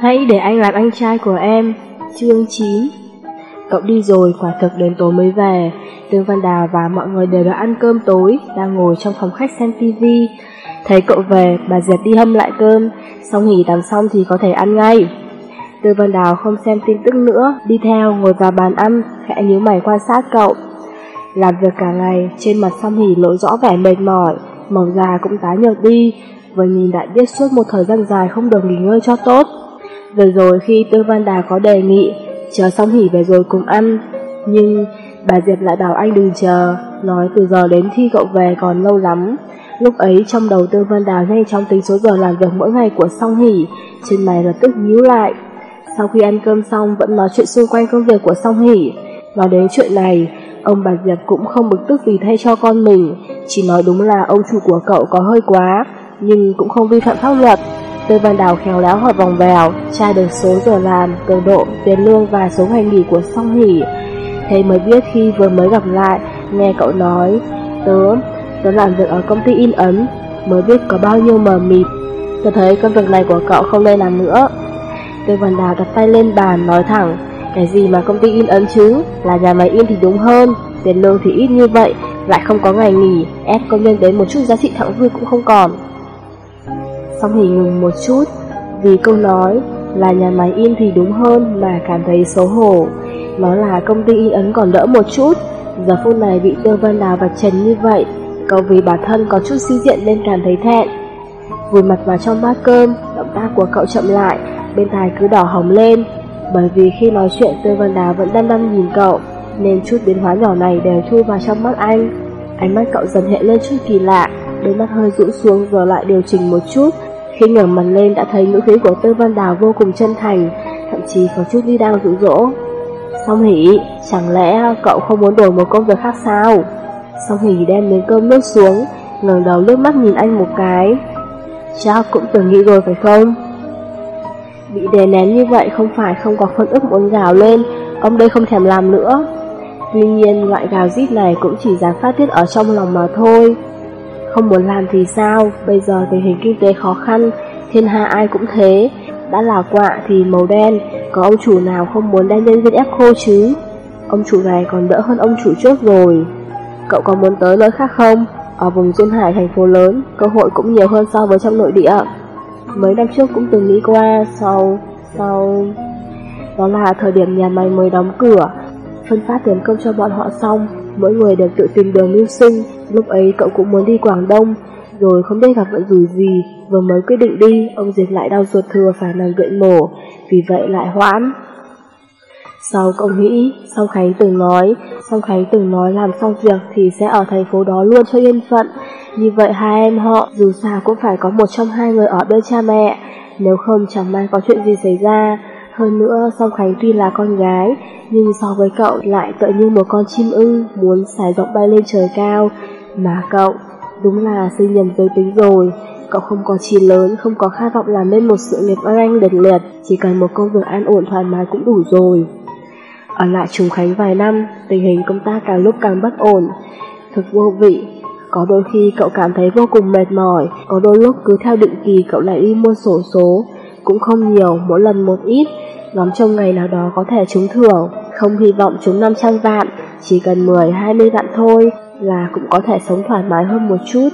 Hãy để anh làm anh trai của em Chương 9 Cậu đi rồi, quả thực đến tối mới về. Tương Văn Đào và mọi người đều đã ăn cơm tối, Đang ngồi trong phòng khách xem tivi Thấy cậu về, bà Diệp đi hâm lại cơm. Xong nghỉ tắm xong thì có thể ăn ngay. Tương Văn Đào không xem tin tức nữa, Đi theo, ngồi vào bàn ăn, Khẽ nhíu mày quan sát cậu. Làm việc cả ngày, Trên mặt Song Hỷ lộ rõ vẻ mệt mỏi, Màu da cũng tái nhợt đi. Vừa nhìn đã biết suốt một thời gian dài không được nghỉ ngơi cho tốt. Vừa rồi khi Tương Văn Đào có đề nghị chờ xong hỉ về rồi cùng ăn, nhưng bà Diệp lại bảo anh đừng chờ, nói từ giờ đến khi cậu về còn lâu lắm. Lúc ấy trong đầu Tương Văn Đào ngay trong tính số giờ làm việc mỗi ngày của Song Hỷ, trên mày lập tức nhíu lại. Sau khi ăn cơm xong vẫn nói chuyện xung quanh công việc của Song Hỷ. Nói đến chuyện này, ông bà Diệp cũng không bực tức vì thay cho con mình, chỉ nói đúng là ông chủ của cậu có hơi quá, nhưng cũng không vi phạm pháp luật. Tư Văn Đào khéo léo hỏi vòng vèo, tra được số giờ làm, cường độ, tiền lương và số ngày nghỉ của Song Hỷ. Thế mới biết khi vừa mới gặp lại, nghe cậu nói, tớ, tớ làm việc ở công ty in ấn, mới biết có bao nhiêu mờ mịt. Tớ thấy công việc này của cậu không nên làm nữa. Tư Văn Đào đặt tay lên bàn nói thẳng, cái gì mà công ty in ấn chứ, là nhà máy in thì đúng hơn, tiền lương thì ít như vậy, lại không có ngày nghỉ, ép công nhân đến một chút giá trị thẳng dư cũng không còn. Song Hỷ ngừng một chút, vì câu nói là nhà máy in thì đúng hơn mà cảm thấy xấu hổ. Nó là công ty in ấn còn đỡ một chút, giờ phút này bị Tiêu Vân Đào vạch trần như vậy, cậu vì bản thân có chút suy diện nên cảm thấy thẹn. Vùi mặt vào trong bát cơm, động tác của cậu chậm lại, bên tai cứ đỏ hồng lên, bởi vì khi nói chuyện Tiêu Vân Đào vẫn đăm đăm nhìn cậu, nên chút biến hóa nhỏ này đều thu vào trong mắt anh. Ánh mắt cậu dần hiện lên chút kỳ lạ, đôi mắt hơi rũ xuống rồi lại điều chỉnh một chút, khi ngẩng mặt lên đã thấy ngữ khí của Tư Văn Đào vô cùng chân thành, thậm chí có chút đi đang dụ dỗ. Song Hỷ, chẳng lẽ cậu không muốn đổi một công việc khác sao? Song Hỷ đem miếng cơm nước xuống, ngẩng đầu nước mắt nhìn anh một cái. Chắc cũng từng nghĩ rồi phải không? Bị đè nén như vậy không phải không có phân ức muốn gào lên, ông đây không thèm làm nữa. Tuy nhiên loại gào rít này cũng chỉ dám phát tiết ở trong lòng mà thôi. Không muốn làm thì sao, bây giờ tình hình kinh tế khó khăn, thiên hạ ai cũng thế. Đã là quạ thì màu đen, có ông chủ nào không muốn đem nhân viên ép khô chứ? Ông chủ này còn đỡ hơn ông chủ trước rồi. Cậu có muốn tới nơi khác không? Ở vùng duyên hải thành phố lớn, cơ hội cũng nhiều hơn so với trong nội địa. Mấy năm trước cũng từng nghĩ qua, sau, sau... Đó là thời điểm nhà máy mới đóng cửa, phân phát tiền công cho bọn họ xong, mỗi người đều tự tìm đường mưu sinh, Lúc ấy cậu cũng muốn đi Quảng Đông, rồi không biết gặp vận rủi gì, vừa mới quyết định đi, ông Diệp lại đau ruột thừa phải nằm gậy mổ, vì vậy lại hoãn. Sau cậu nghĩ, Song Khánh từng nói, Song Khánh từng nói làm xong việc thì sẽ ở thành phố đó luôn cho yên phận. Như vậy hai em họ dù sao cũng phải có một trong hai người ở bên cha mẹ, nếu không chẳng may có chuyện gì xảy ra. Hơn nữa, Song Khánh tuy là con gái, nhưng so với cậu lại tựa như một con chim ưng muốn xài rộng bay lên trời cao, mà cậu, đúng là sinh nhầm giới tính rồi, cậu không có chi lớn, không có khát vọng làm nên một sự nghiệp oanh anh liệt. Liệt, chỉ cần một công việc an ổn thoải mái cũng đủ rồi. Ở lại Trùng Khánh vài năm, tình hình công tác càng lúc càng bất ổn, thực vô vị. Có đôi khi cậu cảm thấy vô cùng mệt mỏi, có đôi lúc cứ theo định kỳ cậu lại đi mua sổ số, cũng không nhiều, mỗi lần một ít, ngắm trong ngày nào đó có thể trúng thưởng, không hy vọng trúng 500 vạn, chỉ cần 10-20 vạn thôi, là cũng có thể sống thoải mái hơn một chút.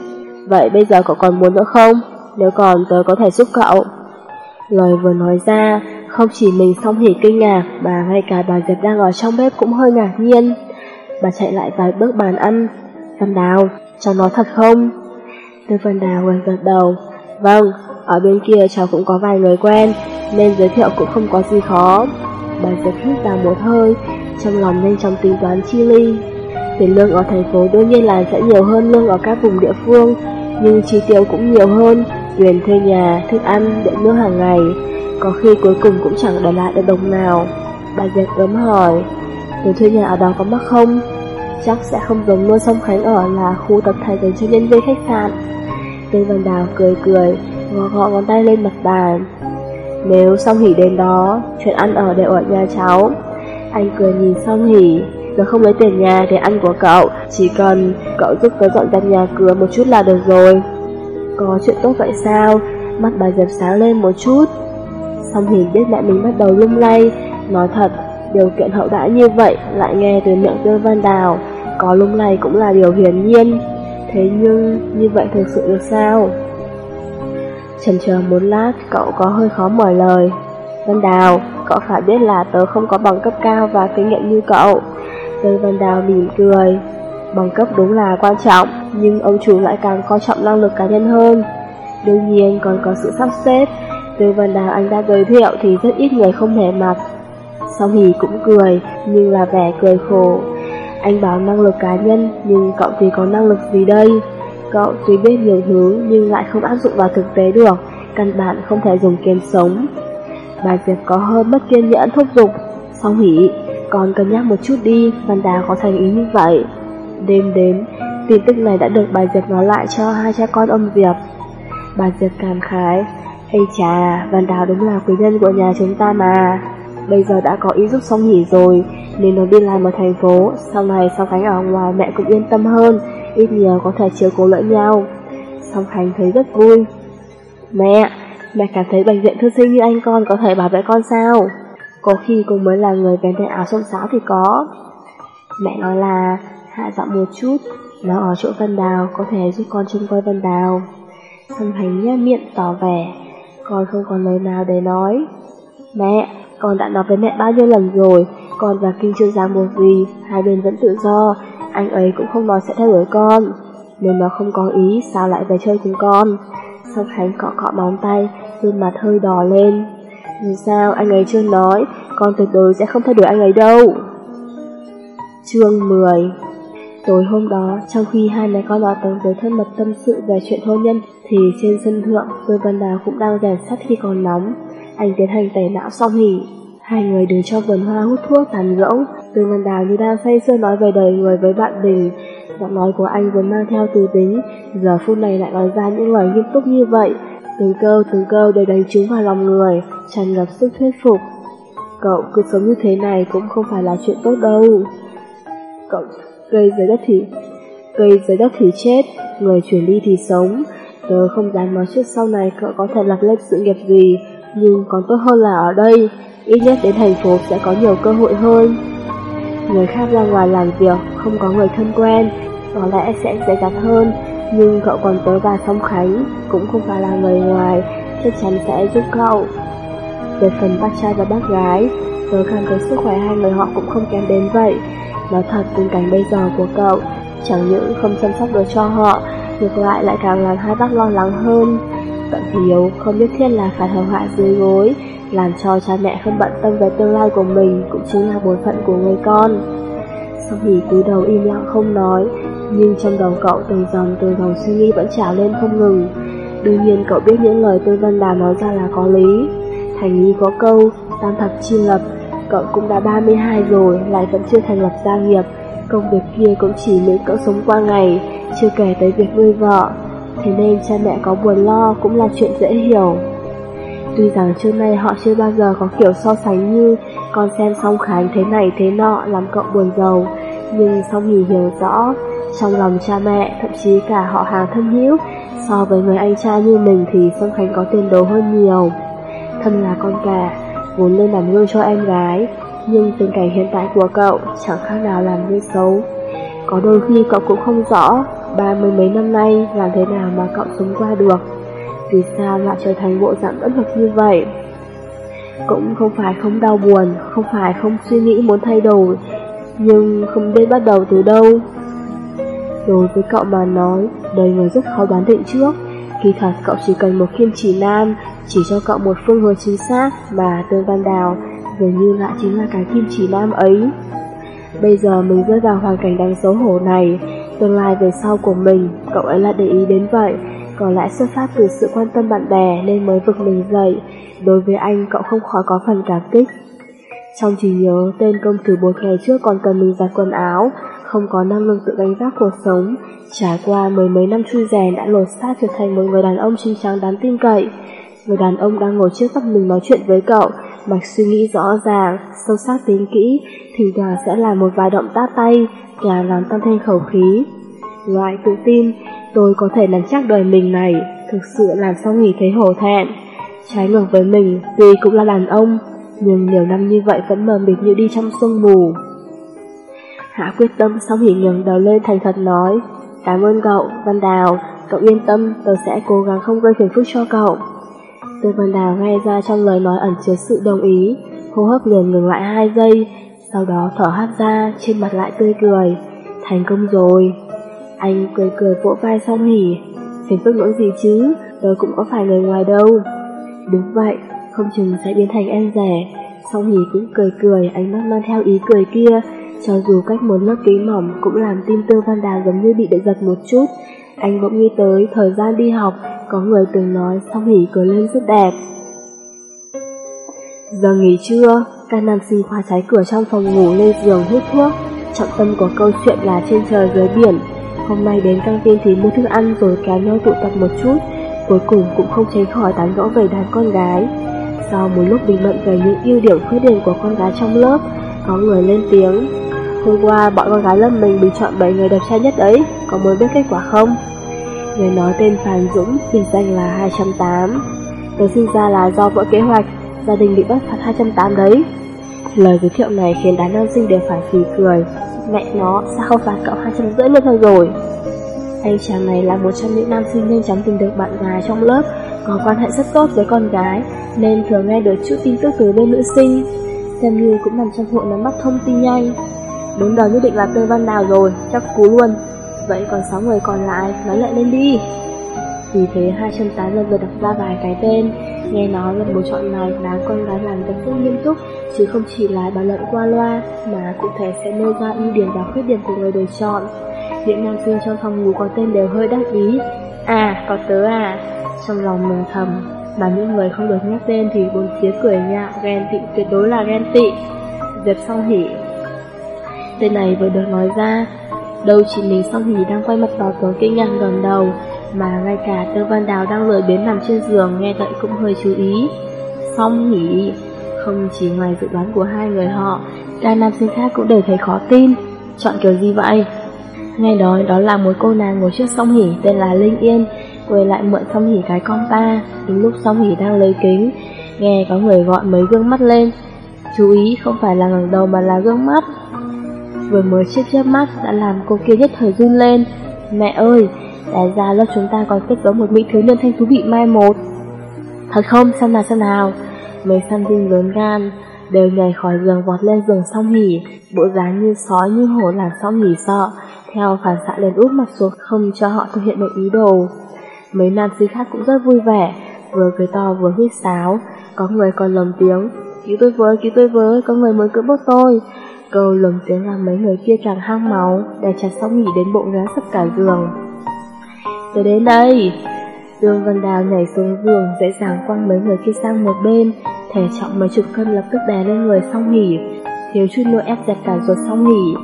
Vậy bây giờ cậu còn muốn nữa không? Nếu còn tớ có thể giúp cậu. Lời vừa nói ra, không chỉ mình song hỉ kinh ngạc mà ngay cả bà Diệp đang ở trong bếp cũng hơi ngạc nhiên. Bà chạy lại vài bước bàn ăn. Văn Đào, cháu nói thật không? Tư Văn Đào gật gật đầu. Vâng, ở bên kia cháu cũng có vài người quen, nên giới thiệu cũng không có gì khó. Bà giật hít vào một hơi, trong lòng nhanh chóng tính toán chi ly. Tiền lương ở thành phố đương nhiên là sẽ nhiều hơn lương ở các vùng địa phương, nhưng chi tiêu cũng nhiều hơn, tiền thuê nhà, thức ăn, điện nước hàng ngày, có khi cuối cùng cũng chẳng để lại được đồng nào. Bà Diệp ấm hỏi, tiền thuê nhà ở đó có mắc không? Chắc sẽ không giống nơi sông Khánh ở là khu tập thể dành cho nhân viên khách sạn. Tên Văn Đào cười cười, gõ gõ ngón tay lên mặt bàn. Nếu song Hỷ đến đó, chuyện ăn ở đều ở nhà cháu. Anh cười nhìn song Hỷ, nó không lấy tiền nhà để ăn của cậu Chỉ cần cậu giúp tớ dọn dẹp nhà cửa một chút là được rồi Có chuyện tốt vậy sao Mắt bà Diệp sáng lên một chút Song Hỷ biết mẹ mình bắt đầu lung lay, nói thật, điều kiện hậu đãi như vậy lại nghe từ miệng Tư Văn Đào, có lung lay cũng là điều hiển nhiên. Thế nhưng, như vậy thực sự được sao? Chần chờ một lát, cậu có hơi khó mở lời. Văn Đào, cậu phải biết là tớ không có bằng cấp cao và kinh nghiệm như cậu. Tớ Văn Đào mỉm cười. Bằng cấp đúng là quan trọng, nhưng ông chủ lại càng coi trọng năng lực cá nhân hơn. Đương nhiên còn có sự sắp xếp. Tớ Văn Đào anh đã giới thiệu thì rất ít người không hề mặt. Song Hỷ cũng cười, nhưng là vẻ cười khổ. Anh bảo năng lực cá nhân, nhưng cậu thì có năng lực gì đây? Cậu tuy biết nhiều thứ nhưng lại không áp dụng vào thực tế được, căn bản không thể dùng kiếm sống. Bà Diệp có hơi mất kiên nhẫn thúc giục, song hỉ, còn cân nhắc một chút đi, Văn Đào có thành ý như vậy. Đêm đến, tin tức này đã được bà Diệp nói lại cho hai cha con ông Diệp. Bà Diệp cảm khái, Ây chà, Văn Đào đúng là quý nhân của nhà chúng ta mà. Bây giờ đã có ý giúp song hỉ rồi, nên nó đi làm ở thành phố, sau này sau Khánh ở ngoài mẹ cũng yên tâm hơn, ít nhiều có thể chiều cố lẫn nhau. Song Khánh thấy rất vui. Mẹ, mẹ cảm thấy bệnh viện thư sinh như anh con có thể bảo vệ con sao? Có khi cũng mới là người vén tay áo xông xáo thì có. Mẹ nói là hạ giọng một chút, nó ở chỗ Vân Đào có thể giúp con trông coi Vân Đào. Song Khánh nhếch miệng tỏ vẻ, con không còn lời nào để nói. Mẹ, con đã nói với mẹ bao nhiêu lần rồi, con và Kinh chưa dám một gì, hai bên vẫn tự do, anh ấy cũng không nói sẽ theo đuổi con. Nếu nó không có ý, sao lại về chơi cùng con? Song Khánh cọ cọ móng tay, gương mặt hơi đỏ lên. Dù sao, anh ấy chưa nói, con tuyệt đối sẽ không theo đuổi anh ấy đâu. Chương 10 Tối hôm đó, trong khi hai mẹ con vào tầng dưới thân mật tâm sự về chuyện hôn nhân, thì trên sân thượng, Tư Văn Đào cũng đang rèn sắt khi còn nóng. Anh tiến hành tẩy não xong hỉ. Hai người đứng trong vườn hoa hút thuốc tàn rỗng từ Văn Đào như đang say sưa nói về đời người với bạn mình. Giọng nói của anh vốn mang theo từ tính, giờ phút này lại nói ra những lời nghiêm túc như vậy. Từng câu từng câu đều đánh trúng vào lòng người, tràn ngập sức thuyết phục. Cậu cứ sống như thế này cũng không phải là chuyện tốt đâu. Cậu cây dưới đất thì cây dưới đất thì chết, người chuyển đi thì sống. Tớ không dám nói trước sau này cậu có thể lập lên sự nghiệp gì, nhưng còn tốt hơn là ở đây, ít nhất đến thành phố sẽ có nhiều cơ hội hơn. Người khác ra ngoài làm việc, không có người thân quen, có lẽ sẽ dễ dàng hơn, nhưng cậu còn tới và Song Khánh, cũng không phải là người ngoài, chắc chắn sẽ giúp cậu. Về phần bác trai và bác gái, tớ cảm thấy sức khỏe hai người họ cũng không kém đến vậy. Nói thật tình cảnh bây giờ của cậu, chẳng những không chăm sóc được cho họ, ngược lại lại càng làm hai bác lo lắng hơn. Cận thiếu không nhất thiết là phải hầu hạ dưới gối, làm cho cha mẹ không bận tâm về tương lai của mình cũng chính là bổn phận của người con. Sau khi cúi đầu im lặng không nói, nhưng trong đầu cậu từng dòng từng dòng suy nghĩ vẫn trào lên không ngừng. Đương nhiên cậu biết những lời Tư Văn Đà nói ra là có lý. Thành nhi có câu, tam thập chi lập, cậu cũng đã 32 rồi, lại vẫn chưa thành lập gia nghiệp. Công việc kia cũng chỉ miễn cỡ sống qua ngày, chưa kể tới việc nuôi vợ. Thế nên cha mẹ có buồn lo cũng là chuyện dễ hiểu. Tuy rằng trước nay họ chưa bao giờ có kiểu so sánh như con xem song khánh thế này thế nọ làm cậu buồn giàu, nhưng song hỉ hiểu rõ, trong lòng cha mẹ, thậm chí cả họ hàng thân hữu, so với người anh trai như mình thì song khánh có tiền đồ hơn nhiều. Thân là con cả, vốn nên làm gương cho em gái, nhưng tình cảnh hiện tại của cậu chẳng khác nào làm như xấu. Có đôi khi cậu cũng không rõ, ba mươi mấy năm nay làm thế nào mà cậu sống qua được. Vì sao lại trở thành bộ dạng bất lực như vậy? Cũng không phải không đau buồn, không phải không suy nghĩ muốn thay đổi, nhưng không biết bắt đầu từ đâu. Đối với cậu mà nói, đời người rất khó đoán định trước. Kỳ thật cậu chỉ cần một kiên chỉ nam, chỉ cho cậu một phương hướng chính xác mà Tương Văn Đào dường như lại chính là cái kim chỉ nam ấy. Bây giờ mình rơi vào hoàn cảnh đáng xấu hổ này, tương lai về sau của mình, cậu ấy lại để ý đến vậy, có lẽ xuất phát từ sự quan tâm bạn bè nên mới vực mình dậy, đối với anh cậu không khó có phần cảm kích. Trong trí nhớ, tên công tử bột ngày trước còn cần mình giặt quần áo, không có năng lực tự gánh vác cuộc sống, trải qua mười mấy năm chui rèn đã lột xác trở thành một người đàn ông chính trắng đáng tin cậy. Người đàn ông đang ngồi trước mặt mình nói chuyện với cậu, mạch suy nghĩ rõ ràng, sâu sắc tính kỹ, thỉnh thoảng sẽ làm một vài động tác tay, càng làm tăng thêm khẩu khí. Loại tự tin, tôi có thể nắm chắc đời mình này, thực sự làm sao nghỉ thấy hổ thẹn. Trái ngược với mình, tuy cũng là đàn ông, nhưng nhiều năm như vậy vẫn mờ mịt như đi trong sương mù. Hạ quyết tâm sau khi ngẩng đầu lên thành thật nói, cảm ơn cậu, Văn Đào, cậu yên tâm, tôi sẽ cố gắng không gây phiền phức cho cậu. tôi Văn Đào nghe ra trong lời nói ẩn chứa sự đồng ý, hô hấp liền ngừng lại hai giây, sau đó thở hát ra, trên mặt lại tươi cười. Thành công rồi. Anh cười cười vỗ vai xong hỉ. Phiền phức lỗi gì chứ, tớ cũng có phải người ngoài đâu. Đúng vậy, không chừng sẽ biến thành em rẻ. Song hỉ cũng cười cười, ánh mắt mang theo ý cười kia. Cho dù cách một lớp kính mỏng cũng làm tim tư văn đào giống như bị đệ giật một chút. Anh bỗng nghĩ tới thời gian đi học, có người từng nói song hỉ cười lên rất đẹp. Giờ nghỉ trưa, các nam sinh khoa trái cửa trong phòng ngủ lên giường hút thuốc. Trọng tâm của câu chuyện là trên trời dưới biển. Hôm nay đến căng tin thì mua thức ăn rồi kéo nhau tụ tập một chút. Cuối cùng cũng không tránh khỏi tán gẫu về đàn con gái. Sau một lúc bình luận về những ưu điểm khuyết điểm của con gái trong lớp, có người lên tiếng. Hôm qua bọn con gái lớp mình bình chọn 7 người đẹp trai nhất đấy, có muốn biết kết quả không? Người nói tên Phan Dũng, biệt danh là 208. Tớ sinh ra là do vỡ kế hoạch, gia đình bị bắt phạt 208 đấy. Lời giới thiệu này khiến đám nam sinh đều phải phì cười. Mẹ nó, sao không phạt cậu 250 luôn thôi rồi? Anh chàng này là một trong những nam sinh nhanh chóng tìm được bạn gái trong lớp, có quan hệ rất tốt với con gái, nên thường nghe được chút tin tức từ bên nữ sinh. Xem như cũng nằm trong hội nắm bắt thông tin nhanh. đúng đầu nhất định là Tây Văn Đào rồi, chắc cú luôn. Vậy còn 6 người còn lại, nói lại lên đi. Vì thế 208 lần lượt đặt ra vài cái tên, nghe nói lần bầu chọn này là con gái làm việc rất nghiêm túc, chứ không chỉ là bàn luận qua loa, mà cụ thể sẽ nêu ra ưu điểm và khuyết điểm của người được chọn. Những nam sinh trong phòng ngủ có tên đều hơi đắc ý. À, có tớ à. Trong lòng mừng thầm, mà những người không được nhắc tên thì bốn phía cười nhạo, ghen tị tuyệt đối là ghen tị. Diệp song hỉ. Tên này vừa được nói ra, đâu chỉ mình song hỉ đang quay mặt vào tớ kinh ngạc gần đầu, mà ngay cả Tư Văn Đào đang lười biến nằm trên giường nghe vậy cũng hơi chú ý. Song nhỉ, không chỉ ngoài dự đoán của hai người họ, cả nam sinh khác cũng đều thấy khó tin. Chọn kiểu gì vậy? Nghe đó, đó là một cô nàng ngồi trước song hỉ tên là Linh Yên, quay lại mượn song hỉ cái con ta, đúng lúc song hỉ đang lấy kính, nghe có người gọi mấy gương mắt lên. Chú ý không phải là ngẩng đầu mà là gương mắt. Vừa mới chiếc chớp mắt đã làm cô kia nhất thời run lên. Mẹ ơi, đại ra lớp chúng ta còn kết giấu một mỹ thiếu niên thanh thú bị mai một. Thật không, xem nào xem nào. Mấy săn dinh lớn gan, đều nhảy khỏi giường vọt lên giường song hỉ, bộ dáng như sói như hổ làm song hỉ sợ, theo phản xạ lên úp mặt xuống không cho họ thực hiện được ý đồ. Mấy nam sinh khác cũng rất vui vẻ, vừa cười to vừa huyết sáo, có người còn lầm tiếng, cứu tôi với, cứu tôi với, có người mới cưỡng bốc tôi. Câu lầm tiếng làm mấy người kia càng hang máu, đè chặt song hỉ đến bộ ngã sắp cả giường. Tôi đến đây! Dương Văn Đào nhảy xuống giường, dễ dàng quăng mấy người kia sang một bên, thể trọng mấy chục cân lập tức đè lên người song hỉ, thiếu chút nữa ép dẹp cả ruột song hỉ.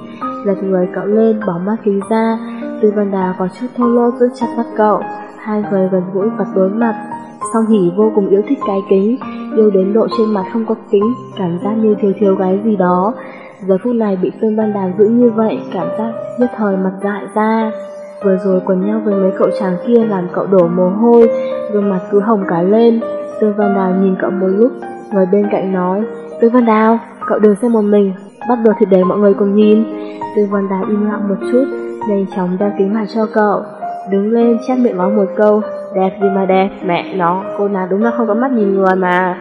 Lật người cậu lên, bỏ mắt kính ra, dương Văn Đào có chút thô lô giữ chặt mắt cậu, hai người gần gũi vật đối mặt. Song hỉ vô cùng yêu thích cái kính, yêu đến độ trên mặt không có kính, cảm giác như thiếu thiếu gái gì đó. Giờ phút này bị dương Văn Đào giữ như vậy, cảm giác nhất thời mặt dại ra. Vừa rồi quần nhau với mấy cậu chàng kia làm cậu đổ mồ hôi, gương mặt cứ hồng cả lên. Tương Văn Đào nhìn cậu một lúc, người bên cạnh nói, Tương Văn Đào, cậu đừng xem một mình, bắt được thì để mọi người cùng nhìn. Tương Văn Đào im lặng một chút, nhanh chóng đeo kính mặt cho cậu. Đứng lên chát miệng nói một câu, đẹp gì mà đẹp, mẹ nó, cô nàng đúng là không có mắt nhìn người mà.